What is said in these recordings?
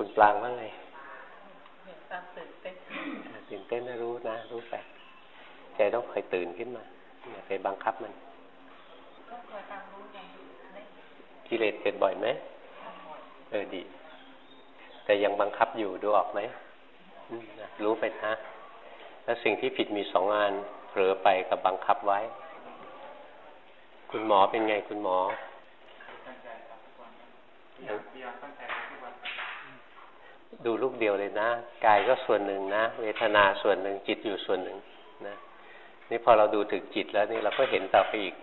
คุณปลางว่าไงความตื่นเต้นตื่นเต้นนะรู้นะ รู้ไปใจต้องคอยตื่นขึ้นมาอย่าไปบังคับมันก็คอยตามรู้ไงกิเลสเกิดบ่อยไหมเออดี แต่ยังบังคับอยู่ดูออกไหมรู้ไปนะแล้วสิ่งที่ผิดมีสองงานเผลอไปกับบังคับไว้ คุณหมอเป็นไงคุณหมอ ดูลูกเดียวเลยนะกายก็ส่วนหนึ่งนะ เวทนาส่วนหนึ่งจิตอยู่ส่วนหนึ่งนะนี่พอเราดูถึงจิตแล้วนี่เราก็เห็นต่อไปอีก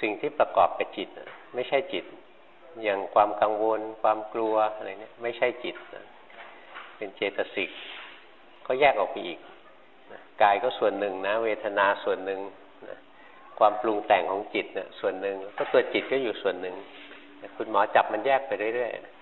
สิ่งที่ประกอบกับจิตไม่ใช่จิต อย่างความกังวล ความกลัวอะไรเนี่ยไม่ใช่จิตนะเป็นเจตสิกก็แยกออกไปอีกนะกายก็ส่วนหนึ่งนะ เวทนาส่วนหนึ่งนะความปรุงแต่งของจิตเนี่ยส่วนหนึ่งก็ตัวจิตก็อยู่ส่วนหนึ่งคุณหมอจับมันแยกไปเรื่อยๆ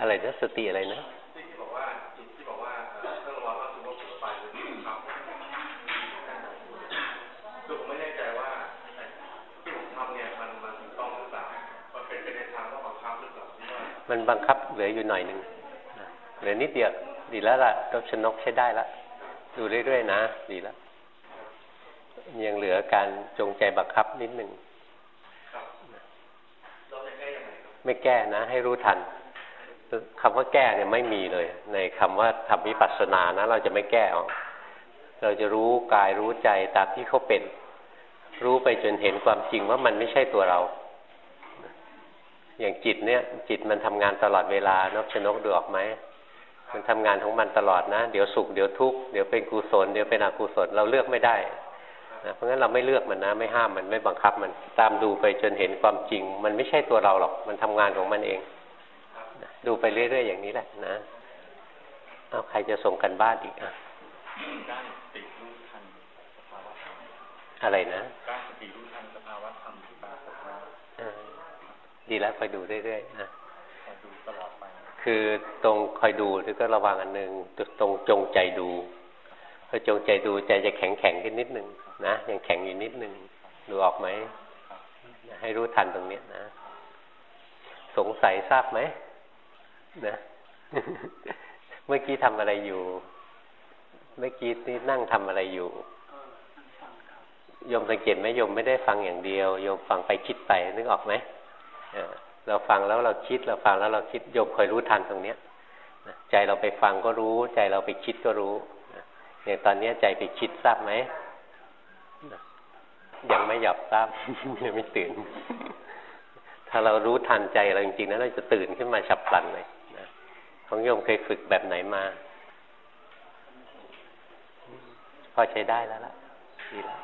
ล่ามันเป็นไปในทางว่าบังคับหรือเปล่ามันบังคับเหลืออยู่หน่อยหนึ่งเหลือนิดเดียวดีแล้วล่ะรบชนกใช้ได้ละดูเรื่อยๆนะ ดีแล้วยังเหลือการจงใจบังคับนิดหนึ่งไม่แก้นะ ให้รู้ทัน คำว่าแก้เนี่ยไม่มีเลย ในคำว่าทำวิปัสสนานะ เราจะไม่แก้ออกเราจะรู้กายรู้ใจตามที่เขาเป็น รู้ไปจนเห็นความจริงว่ามันไม่ใช่ตัวเรา อย่างจิตเนี่ย จิตมันทำงานตลอดเวลานกชนกดูออกไหมมันทำงานของมันตลอดนะ เดี๋ยวสุขเดี๋ยวทุกข์เดี๋ยวเป็นกุศลเดี๋ยวเป็นอกุศลเราเลือกไม่ได้นะเพราะงั้นเราไม่เลือกมันนะ ไม่ห้ามมันไม่บังคับมันตามดูไปจนเห็นความจริง มันไม่ใช่ตัวเราหรอก มันทำงานของมันเอง ดูไปเรื่อยๆอย่างนี้แหละนะเอาใครจะส่งกันบ้านอีกอะอะไรนะการสติรู้ทันสภาวะธรรมที่ปรากฏว่าดีแล้วคอยดูเรื่อยๆนะดูตลอดไปคือตรงคอยดูแล้วก็ระวังอันหนึ่งตรงจงใจดูพอจงใจดูใจจะแข็งแข็งขึ้นนิดนึงนะยังแข็งอยู่นิดนึงดูออกไหมให้รู้ทันตรงนี้นะ สงสัยทราบไหม นะเมื่อกี้ทำอะไรอยู่ เมื่อกี้นี่นั่งทำอะไรอยู่โยมสังเกตไหมโยมไม่ได้ฟังอย่างเดียวโยมฟังไปคิดไปนึกออกไหมเราฟังแล้วเราคิดเราฟังแล้วเราคิดโยมคอยรู้ทันตรงเนี้ยใจเราไปฟังก็รู้ ใจเราไปคิดก็รู้อย่างตอนนี้ใจไปคิดทราบไหมยังไม่หยับทราบยังไม่ตื่น ถ้าเรารู้ทันใจเราจริงๆนะเราจะตื่นขึ้นมาฉับพลันเลย ของโยมเคยฝึกแบบไหนมา พอใช้ได้แล้วล่ะดีแล้ว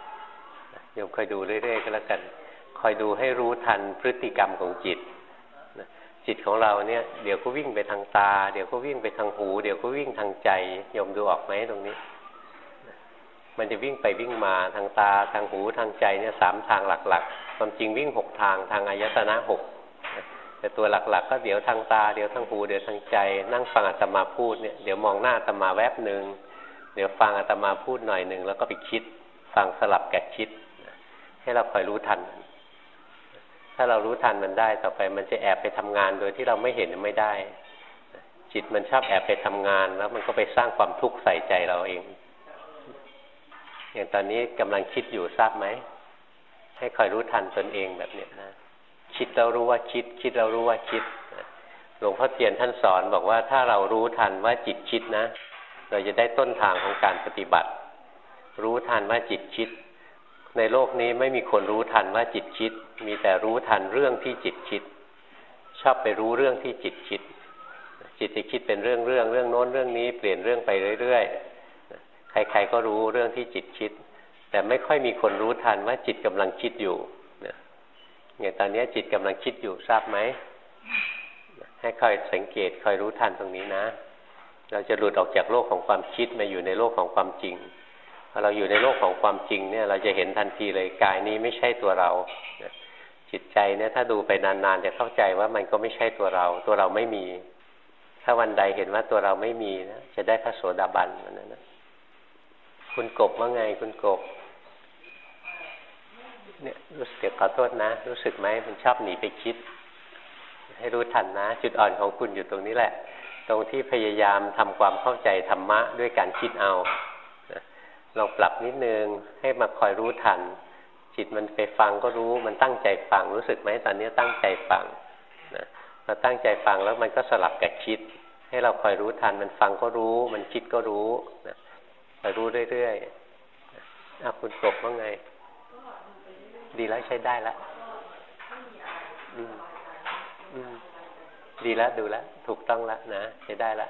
โยมคอยดูเรื่อยๆก็แล้วกัน คอยดูให้รู้ทันพฤติกรรมของจิตจิตของเราเนี่ยเดี๋ยวก็วิ่งไปทางตา เดี๋ยวก็วิ่งไปทางหู เดี๋ยวก็วิ่งทางใจโยมดูออกไหมตรงนี้ มันจะวิ่งไปวิ่งมาทางตาทางหูทางใจเนี่ยสามทางหลักๆ ความจริงวิ่งหกทางทางอายตนะหก แต่ตัวหลัก ๆ ก็เดี๋ยวทางตาเดี๋ยวทางหูเดี๋ยวทางใจ นั่งฟังอาตมาพูดเนี่ยเดี๋ยวมองหน้าอาตมาแวบหนึ่งเดี๋ยวฟังอาตมาพูดหน่อยหนึ่งแล้วก็ไปคิด ฟังสลับกับคิด ให้เราคอยรู้ทัน ถ้าเรารู้ทันมันได้ต่อไปมันจะแอบไปทำงานโดยที่เราไม่เห็นไม่ได้ จิตมันชอบแอบไปทำงาน แล้วมันก็ไปสร้างความทุกข์ใส่ใจเราเอง อย่างตอนนี้กำลังคิดอยู่ทราบไหมให้คอยรู้ทันตนเองแบบเนี้ยนะ คิดแล้วรู้ว่าคิด คิดแล้วรู้ว่าคิดหลวงพ่อเทียนท่านสอนบอกว่าถ้าเรารู้ทันว่าจิตคิดนะ เราจะได้ต้นทางของการปฏิบัติ รู้ทันว่าจิตคิด ในโลกนี้ไม่มีคนรู้ทันว่าจิตคิด มีแต่รู้ทันเรื่องที่จิตคิด ชอบไปรู้เรื่องที่จิตคิด จิตจะคิดเป็นเรื่องเรื่องเรื่องโน้นเรื่องนี้เปลี่ยนเรื่องไปเรื่อยๆใครๆก็รู้เรื่องที่จิตคิด แต่ไม่ค่อยมีคนรู้ทันว่าจิตกำลังคิดอยู่ เนี่ยตอนนี้จิตกำลังคิดอยู่ทราบไหม ให้คอยสังเกตคอยรู้ทันตรงนี้นะ เราจะหลุดออกจากโลกของความคิดมาอยู่ในโลกของความจริงพอเราอยู่ในโลกของความจริงเนี่ย เราจะเห็นทันทีเลยกายนี้ไม่ใช่ตัวเราจิตใจเนี่ยถ้าดูไปนานๆจะเข้าใจว่ามันก็ไม่ใช่ตัวเรา ตัวเราไม่มี ถ้าวันใดเห็นว่าตัวเราไม่มีนะจะได้พระโสดาบันวันนั้นนะคุณกบว่าไงคุณกบ เนี่ยรู้สึกขอโทษนะ รู้สึกไหมมันชอบหนีไปคิด ให้รู้ทันนะ จุดอ่อนของคุณอยู่ตรงนี้แหละ ตรงที่พยายามทำความเข้าใจธรรมะด้วยการคิดเอาลองปรับนิดนึงให้มาคอยรู้ทัน จิตมันไปฟังก็รู้มันตั้งใจฟังรู้สึกไหมตอนนี้ตั้งใจฟังนะเราตั้งใจฟังแล้วมันก็สลับกับคิด ให้เราคอยรู้ทันมันฟังก็รู้ มันคิดก็รู้นะคอยรู้เรื่อยๆอาคุณกบว่าไง ดีแล้วใช้ได้แล้วอืมดีแล้วดูแล้วถูกต้องแล้วนะใช้ได้แล้ว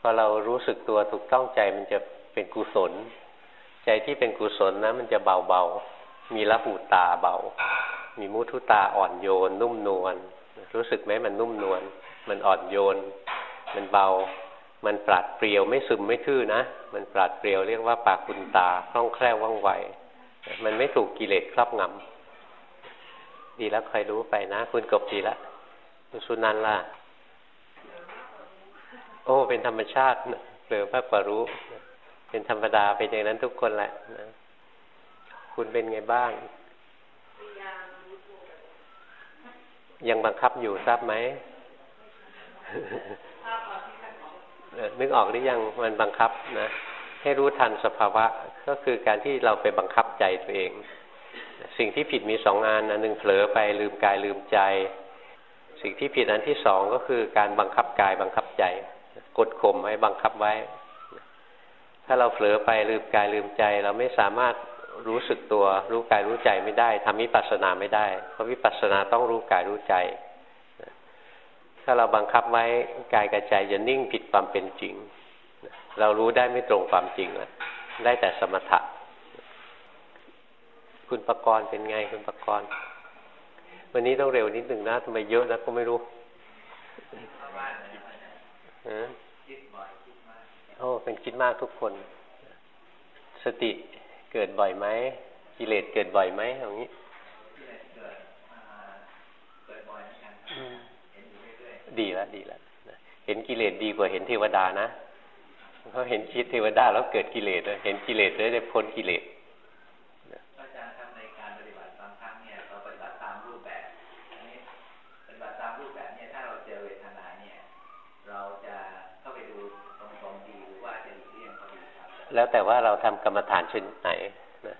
พอเรารู้สึกตัวถูกต้องใจมันจะเป็นกุศล ใจที่เป็นกุศลนะ มันจะเบาเบามีละหูตาเบา มีมุทุตาอ่อนโยน นุ่มนวลรู้สึกไหมมันนุ่มนวลมันอ่อนโยน มันเบา มันปราดเปรียวไม่ซึมไม่ทื่อนะ มันปราดเปรียวเรียกว่าปากุณตาคล่องแคล่วว่องไว มันไม่ถูกกิเลสครอบงำดีแล้วคอยรู้ไปนะ คุณกบดีแล้วสุนันล่ะ โอ้ เป็นธรรมชาติเปลือมากกว่ารู้ เป็นธรรมดาเป็นอย่างนั้นทุกคนแหละนะคุณเป็นไงบ้าง ยังบังคับอยู่ทราบไหมนึกออกหรือยังมันบังคับนะ ให้รู้ทันสภาวะก็คือการที่เราไปบังคับใจตัวเอง สิ่งที่ผิดมีสองงานอันหนึ่งเผลอไปลืมกายลืมใจ สิ่งที่ผิดอันที่สองก็คือการบังคับกายบังคับใจ กดข่มไว้บังคับไว้ ถ้าเราเผลอไปลืมกายลืมใจ เราไม่สามารถรู้สึกตัวรู้กายรู้ใจไม่ได้ทำวิปัสสนาไม่ได้เพราะวิปัสสนาต้องรู้กายรู้ใจ ถ้าเราบังคับไว้กายกับใจจะนิ่งผิดความเป็นจริง เรารู้ได้ไม่ตรงความจริงแล้วได้แต่สมถะ คุณประกรณ์เป็นไงคุณประกรณ์วันนี้ต้องเร็วนิดหนึ่งนะทำไมเยอะนะก็ไม่รู้โอ้เป็นคิดมากทุกคน สติเกิดบ่อยไหมกิเลสเกิดบ่อยไหมอย่างนี้ดีแล้วดีแล้วเห็นกิเลสดีกว่าเห็นเทวดานะ เพราะเห็นคิดเทวดาแล้วเกิดกิเลสเลยเห็นกิเลสแล้วได้พ้นกิเลสแล้วแต่ว่าเราทำกรรมฐานชนิดไหนนะ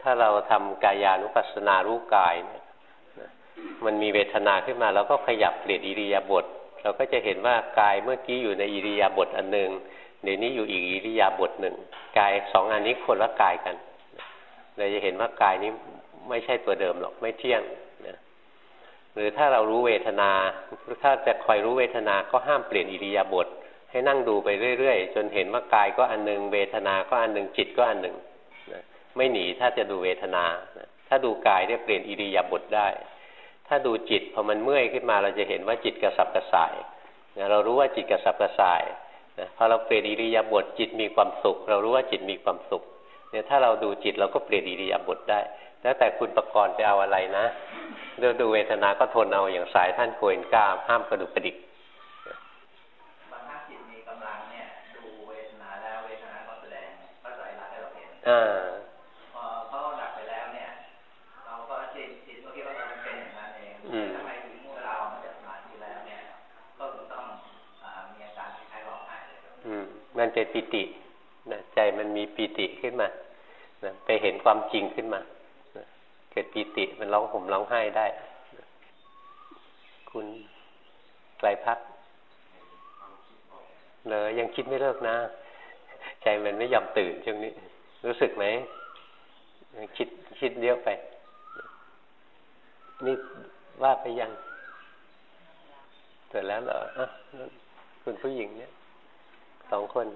ถ้าเราทำกายานุปัสสนารู้กายเนี่ยนะมันมีเวทนาขึ้นมาเราก็ขยับเปลี่ยนอิริยาบถเราก็จะเห็นว่ากายเมื่อกี้อยู่ในอิริยาบถอันหนึ่ง เดี๋ยวนี้อยู่อีกอิริยาบถหนึ่งกายสองอันนี้คนละกายกันเราจะเห็นว่ากายนี้ไม่ใช่ตัวเดิมหรอกไม่เที่ยงนะหรือถ้าเรารู้เวทนาถ้าจะคอยรู้เวทนาก็ห้ามเปลี่ยนอิริยาบถให้นั่งดูไปเรื่อยๆ จนเห็นว่ากายก็อันหนึ่งเวทนาก็อันหนึ่งจิตก็อันหนึ่งนะไม่หนีถ้าจะดูเวทนานะถ้าดูกายเนี่ยเปลี่ยนอิริยาบถได้ ถ้าดูจิตพอมันเมื่อยขึ้นมาเราจะเห็นว่าจิตกระสับกระส่ายนะเรารู้ว่าจิตกระสับกระส่าย พอเราเปลี่ยนอิริยาบถจิตมีความสุข เรารู้ว่าจิตมีความสุขเนี่ยถ้าเราดูจิตเราก็เปลี่ยนอิริยาบถได้ แล้วแต่คุณประกรณ์ไปเอาอะไรนะเดี๋ยวดูเวทนาก็ทนเอาอย่างสายท่านโกเอนก้าห้ามกระดุกกระดิกอ่า มันเป็นปิตินะใจมันมีปิติขึ้นมานะไปเห็นความจริงขึ้นมาเกิดปิติมันร้องห่มร้องไห้ได้คุณไกลพักเลยยังคิดไม่เลิกนะ ใจมันไม่ยอมตื่นช่วงนี้ รู้สึกไหมคิดคิดเยอะไป นี่ว่าไปยังเสร็จแล้วเหรออะคุณผู้หญิงเนี่ย สองคน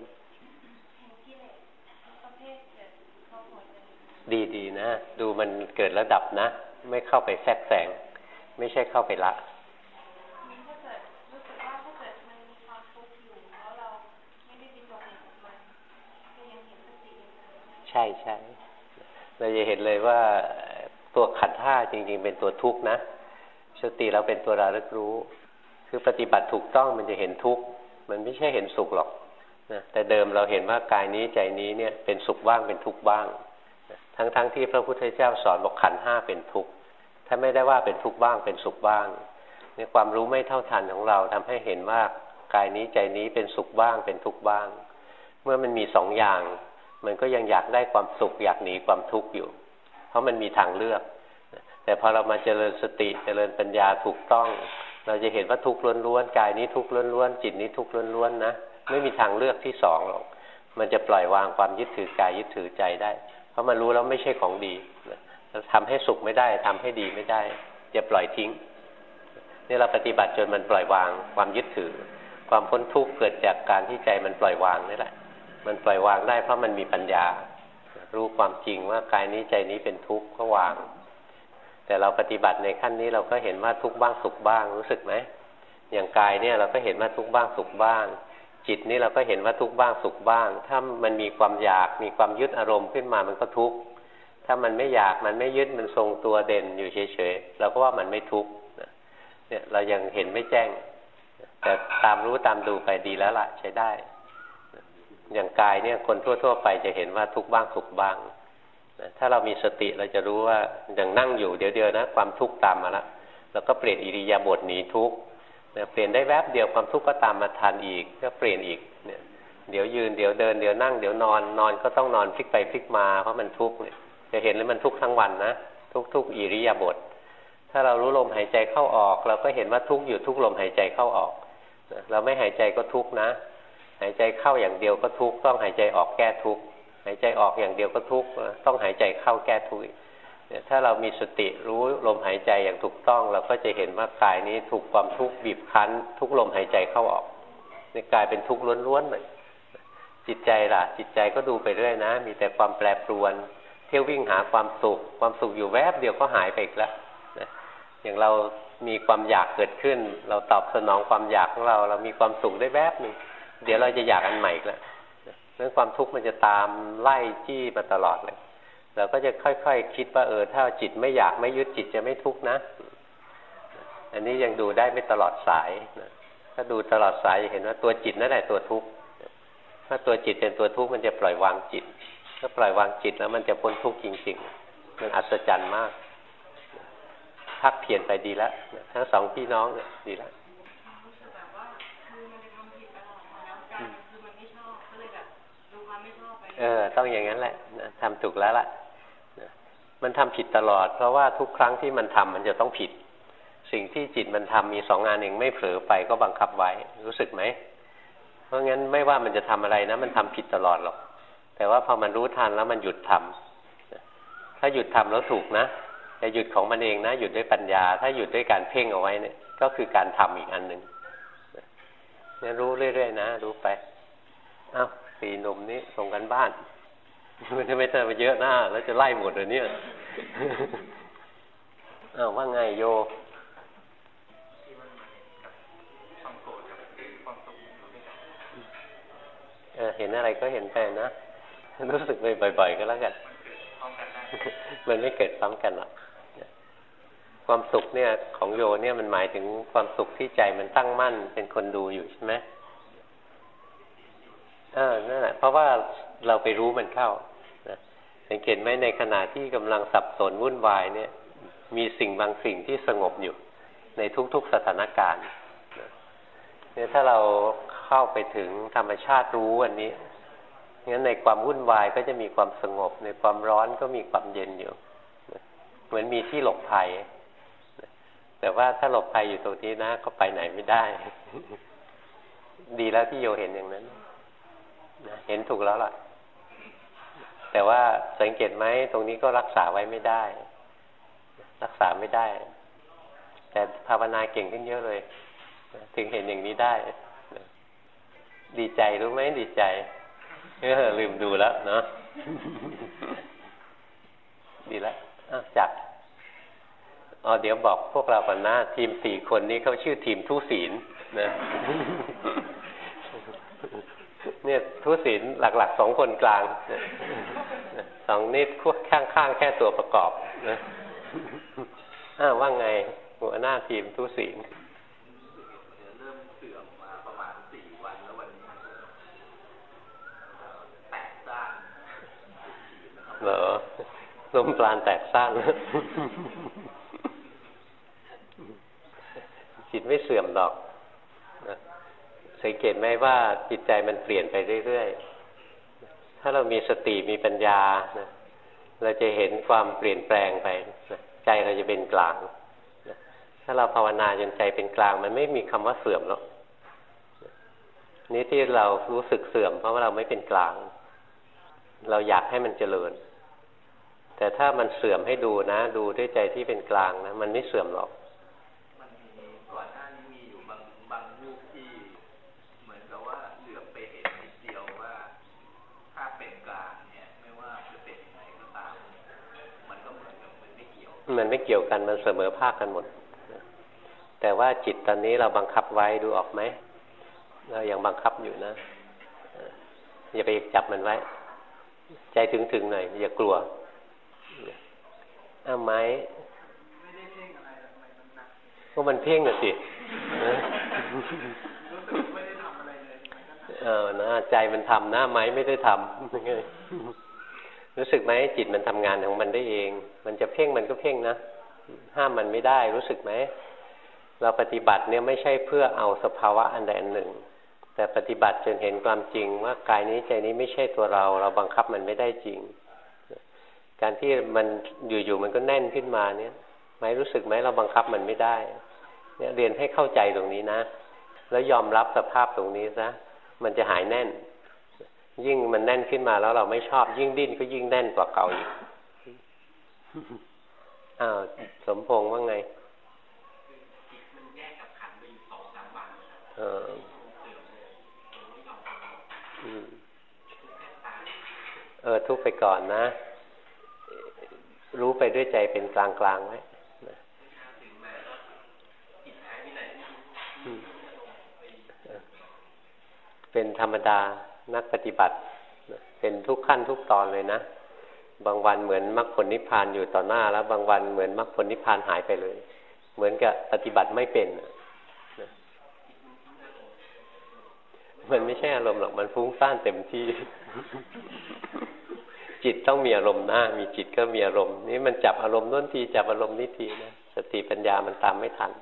ดีดีนะ ดูมันเกิดระดับนะ ไม่เข้าไปแทรกแซงไม่ใช่เข้าไปละใช่ใช่เราจะเห็นเลยว่าตัวขันท่าจริง ๆ เป็นตัวทุกข์นะสติเราเป็นตัวระลึกรู้ คือปฏิบัติถูกต้องมันจะเห็นทุกข์ มันไม่ใช่เห็นสุขหรอก นะแต่เดิมเราเห็นว่ากายนี้ใจนี้เนี่ยเป็นสุขบ้างเป็นทุกข์บ้าง ทั้งๆทที่พระพุทธเจ้าสอนบอกขันห้าเป็นทุกข์ถ้าไม่ได้ว่าเป็นทุกข์บ้างเป็นสุขบ้างในความรู้ไม่เท่าทันของเราทำให้เห็นว่ากายนี้ใจนี้เป็นสุขบ้างเป็นทุกข์บ้าง เมื่อมันมีสองอย่าง มันก็ยังอยากได้ความสุขอยากหนีความทุกข์อยู่ เพราะมันมีทางเลือก แต่พอเรามาเจริญสติเจริญปัญญาถูกต้อง เราจะเห็นว่าทุกข์ล้วนๆกายนี้ทุกข์ล้วนๆจิตนี้ทุกข์ล้วนๆนะ ไม่มีทางเลือกที่สองหรอกมันจะปล่อยวางความยึดถือกายยึดถือใจได้ เพราะมันรู้แล้วไม่ใช่ของดีทำให้สุขไม่ได้ทำให้ดีไม่ได้จะปล่อยทิ้งนี่เราปฏิบัติจนมันปล่อยวางความยึดถือ ความพ้นทุกข์เกิดจากการที่ใจมันปล่อยวางนี่แหละ มันปล่อยวางได้เพราะมันมีปัญญา รู้ความจริงว่ากายนี้ใจนี้เป็นทุกข์ก็วาง แต่เราปฏิบัติในขั้นนี้เราก็เห็นว่าทุกข์บ้างสุขบ้างรู้สึกไหมอย่างกายเนี่ยเราก็เห็นว่าทุกข์บ้างสุขบ้าง จิตนี่เราก็เห็นว่าทุกข์บ้างสุขบ้าง ถ้ามันมีความอยากมีความยึดอารมณ์ขึ้นมามันก็ทุกข์ถ้ามันไม่อยากมันไม่ยึดมันทรงตัวเด่นอยู่เฉยๆเราก็ว่ามันไม่ทุกข์เนี่ยเรายังเห็นไม่แจ้ง แต่ตามรู้ตามดูไปดีแล้วล่ะ ใช้ได้ อย่างกายเนี่ยคนทั่ว ๆ ไปจะเห็นว่าทุกข์บ้างสุขบ้างถ้าเรามีสติเราจะรู้ว่าอย่างนั่งอยู่เดี๋ยวเดียวนะ ความทุกข์ตามมาแล้วเราก็เปลี่ยนอิริยาบถหนีทุกข์ เปลี่ยนได้แวบเดียวความทุกข์ก็ตามมาทันอีกก็เปลี่ยนอีกเนี่ยเดี๋ยวยืนเดี๋ยวเดินเดี๋ยวนั่งเดี๋ยวนอนนอนก็ต้องนอนพลิกไปพลิกมาเพราะมันทุกข์เนี่ยจะเห็นเลยมันทุกข์ทั้งวันนะทุกทุกอิริยาบถถ้าเรารู้ลมหายใจเข้าออก เราก็เห็นว่าทุกข์อยู่ทุกลมหายใจเข้าออกเราไม่หายใจก็ทุกข์นะ หายใจเข้าอย่างเดียวก็ทุกข์ต้องหายใจออกแก้ทุกข์หายใจออกอย่างเดียวก็ทุกข์ต้องหายใจเข้าแก้ทุกข์ ถ้าเรามีสติรู้ลมหายใจอย่างถูกต้อง เราก็จะเห็นว่ากายนี้ถูกความทุกข์บีบคั้น ทุกลมหายใจเข้าออกในกายเป็นทุกข์ล้วนๆเลยจิตใจล่ะ จิตใจก็ดูไปเรื่อยนะ มีแต่ความแปรปรวน เที่ยววิ่งหาความสุข ความสุขอยู่แวบเดียวก็หายไปอีกแล้วนะอย่างเรามีความอยากเกิดขึ้น เราตอบสนองความอยากของเรา เรามีความสุขได้แวบหนึ่งเดี๋ยวเราจะอยากอันใหม่แล้วนั้นความทุกข์มันจะตามไล่จี้มาตลอดเลย เราก็จะค่อยๆคคิดว่าเออ ถ้าจิตไม่อยากไม่ยึดจิตจะไม่ทุกข์นะ อันนี้ยังดูได้ไม่ตลอดสายนะถ้าดูตลอดสายจะเห็นว่าตัวจิตนั่นแหละตัวทุกข์ถ้าตัวจิตเป็นตัวทุกข์มันจะปล่อยวางจิตถ้าปล่อยวางจิตแล้วมันจะพ้นทุกข์จริงๆมันอัศจรรย์มากพักเพียรไปดีแล้วทั้งสองพี่น้องเนี่ยดีแล้วเออ ต้องอย่างนั้นแหละนะทำถูกแล้วล่ะนะ มันทำผิดตลอด เพราะว่าทุกครั้งที่มันทำมันจะต้องผิด สิ่งที่จิตมันทำมีสองงานเองไม่เผลอไปก็บังคับไว้ รู้สึกไหม เพราะงั้นไม่ว่ามันจะทำอะไรนะ มันทำผิดตลอดหรอก แต่ว่าพอมันรู้ทันแล้วมันหยุดทำถ้าหยุดทำแล้วถูกนะแต่หยุดของมันเองนะหยุดด้วยปัญญา ถ้าหยุดด้วยการเพ่งเอาไว้เนี่ยก็คือการทำอีกอันหนึ่งเนี่ยรู้เรื่อยๆนะ รู้ไปอ้าวสี่หนุ่มนี้ส่งกันบ้าน มันจะไม่เจอมาเยอะหน้า แล้วจะไล่หมดเลยเนี่ยอ้าวว่าไงโยเออเห็นอะไรก็เห็นไปนะ รู้สึกไปบ่อย ๆ ก็แล้วกัน มันไม่เกิดพร้อมกันหรอกความสุขเนี่ย ของโยเนี่ยมันหมายถึงความสุขที่ใจมันตั้งมั่นเป็นคนดูอยู่ใช่ไหมเออนั่นแหละเพราะว่าเราไปรู้มันเข้า สังเกตไหมในขณะที่กำลังสับสนวุ่นวายเนี่ย มีสิ่งบางสิ่งที่สงบอยู่ ในทุกๆสถานการณ์เนี่ยถ้าเราเข้าไปถึงธรรมชาติรู้อันนี้งั้นในความวุ่นวายก็จะมีความสงบ ในความร้อนก็มีความเย็นอยู่ เหมือนมีที่หลบภัย แต่ว่าถ้าหลบภัยอยู่ตรงนี้นะ ก็ไปไหนไม่ได้ ดีแล้วที่โยเห็นอย่างนั้น เห็นถูกแล้วล่ะ แต่ว่าสังเกตไหมตรงนี้ก็รักษาไว้ไม่ได้ รักษาไม่ได้ แต่ภาวนาเก่งขึ้นเยอะเลย ถึงเห็นอย่างนี้ได้ ดีใจรู้ไหมดีใจเออลืมดูแล้วเนาะดีแล้วจักอ๋อเดี๋ยวบอกพวกเราก่อนนะทีมสี่คนนี้เขาชื่อทีมทุศีลนะเนี่ยทุศีลหลักๆสองคนกลาง สองนิดคู่ข้างๆแค่ตัวประกอบนะอ้าว่าไงหัวหน้าทีมทุศีลเริ่มเสื่อมมาประมาณสี่วันแล้ววันนี้แตกซ่านเหรอลมปราณแตกซ่านจิตไม่เสื่อมดอกนะสังเกตไหมว่าจิตใจมันเปลี่ยนไปเรื่อยๆ ถ้าเรามีสติมีปัญญานะเราจะเห็นความเปลี่ยนแปลงไปนะใจเราจะเป็นกลางนะถ้าเราภาวนาจนใจเป็นกลาง มันไม่มีคำว่าเสื่อมหรอกนี่ที่เรารู้สึกเสื่อม เพราะว่าเราไม่เป็นกลาง เราอยากให้มันเจริญ แต่ถ้ามันเสื่อมให้ดูนะ ดูด้วยใจที่เป็นกลางนะมันไม่เสื่อมหรอก มันไม่เกี่ยวกันมันเสมอภาคกันหมด แต่ว่าจิตตอนนี้เราบังคับไว้ดูออกไหมเรายังบังคับอยู่นะอย่าไปจับมันไว้ ใจถึงๆหน่อยอย่ากลัวอ้าไม้ก็มันเพ่งอะสิเออนะใจมันทำหน้าไม้ไม่ได้ทำยังไง รู้สึกไหมจิตมันทำงานของมันได้เอง มันจะเพ่งมันก็เพ่งนะ ห้ามมันไม่ได้รู้สึกไหม เราปฏิบัติเนี่ยไม่ใช่เพื่อเอาสภาวะอันใดอันหนึ่ง แต่ปฏิบัติจนเห็นความจริงว่ากายนี้ใจนี้ไม่ใช่ตัวเรา เราบังคับมันไม่ได้จริง การที่มันอยู่ๆมันก็แน่นขึ้นมาเนี่ยไหมรู้สึกไหมเราบังคับมันไม่ได้ เนี่ยเรียนให้เข้าใจตรงนี้นะ แล้วยอมรับสภาพตรงนี้ซะมันจะหายแน่น ยิ่งมันแน่นขึ้นมาแล้วเราไม่ชอบ ยิ่งดิ้นก็ยิ่งแน่นกว่าเก่าอีกอ้าวสมพงษ์ว่าไงเออเออ ทุกไปก่อนนะ รู้ไปด้วยใจเป็นกลางกลางไว้เป็นธรรมดา นักปฏิบัติเป็นทุกขั้นทุกตอนเลยนะ บางวันเหมือนมรรคผลนิพพานอยู่ต่อหน้า แล้ว บางวันเหมือนมรรคผลนิพพานหายไปเลย เหมือนกับปฏิบัติไม่เป็นมันไม่ใช่อารมณ์หรอกมันฟุ้งซ่านเต็มที่ จิตต้องมีอารมณ์หน้า มีจิตก็มีอารมณ์นี่มันจับอารมณ์น้นทีจับอารมณ์นี้ทีนะสติปัญญามันตามไม่ทัน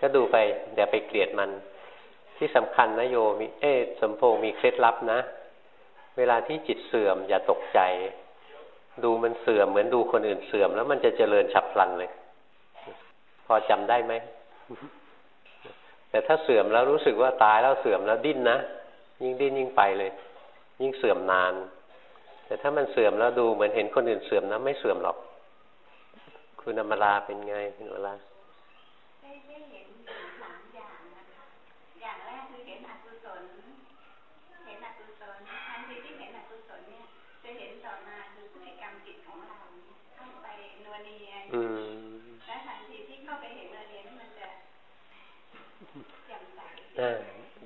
ก็ดูไปอย่าไปเกลียดมัน ที่สำคัญนะโยมเอ๊สมพงมีเคล็ดลับนะ เวลาที่จิตเสื่อมอย่าตกใจ ดูมันเสื่อมเหมือนดูคนอื่นเสื่อม แล้วมันจะเจริญฉับพลันเลย พอจำได้ไหม แต่ถ้าเสื่อมแล้วรู้สึกว่าตายแล้วเสื่อมแล้วดิ้นนะ ยิ่งดิ้นยิ่งไปเลย ยิ่งเสื่อมนาน แต่ถ้ามันเสื่อมแล้วดูเหมือนเห็นคนอื่นเสื่อมนะไม่เสื่อมหรอก คุณอมราเป็นไงคุณอมรา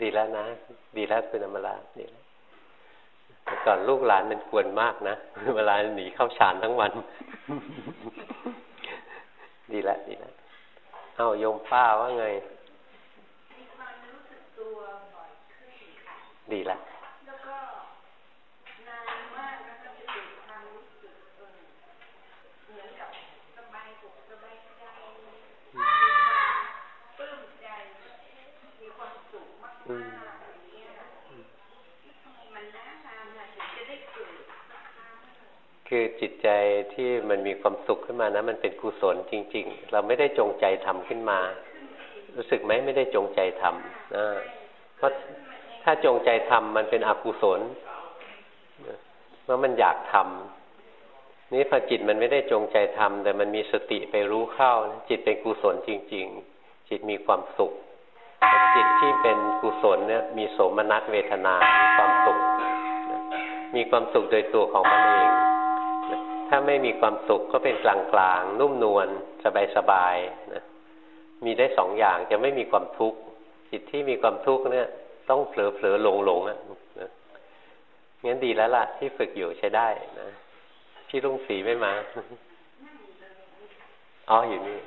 ดีแล้วนะ ดีแล้วคุณอมราดีแล้วแต่ก่อนลูกหลานมันกวนมากนะ เวลาหนีเข้าฌานทั้งวัน ดีแล้วดีแล้วเอาโยมป้าว่าไง ดีแล้ว คือจิตใจที่มันมีความสุขขึ้นมานะมันเป็นกุศลจริง ๆ เราไม่ได้จงใจทำขึ้นมา รู้สึกไหมไม่ได้จงใจทำนะเพราะถ้าจงใจทำมันเป็นอกุศลเมื่อมันอยากทำนี่พอจิตมันไม่ได้จงใจทำแต่มันมีสติไปรู้เข้า จิตเป็นกุศลจริง ๆ จิตมีความสุข จิตที่เป็นกุศลเนี่ยมีโสมนัสเวทนา มีความสุข มีความสุขโดยตัวของมันเอง ถ้าไม่มีความสุขก็เป็นกลางกลางนุ่มนวลสบายสบายนะมีได้สองอย่างจะไม่มีความทุกข์จิตที่มีความทุกข์เนี่ย ต้องเผลอเผลอหลงหลงอะงั้นดีแล้วล่ะที่ฝึกอยู่ใช้ได้นะพี่รุ่งสีไม่มาอ๋ออยู่นี่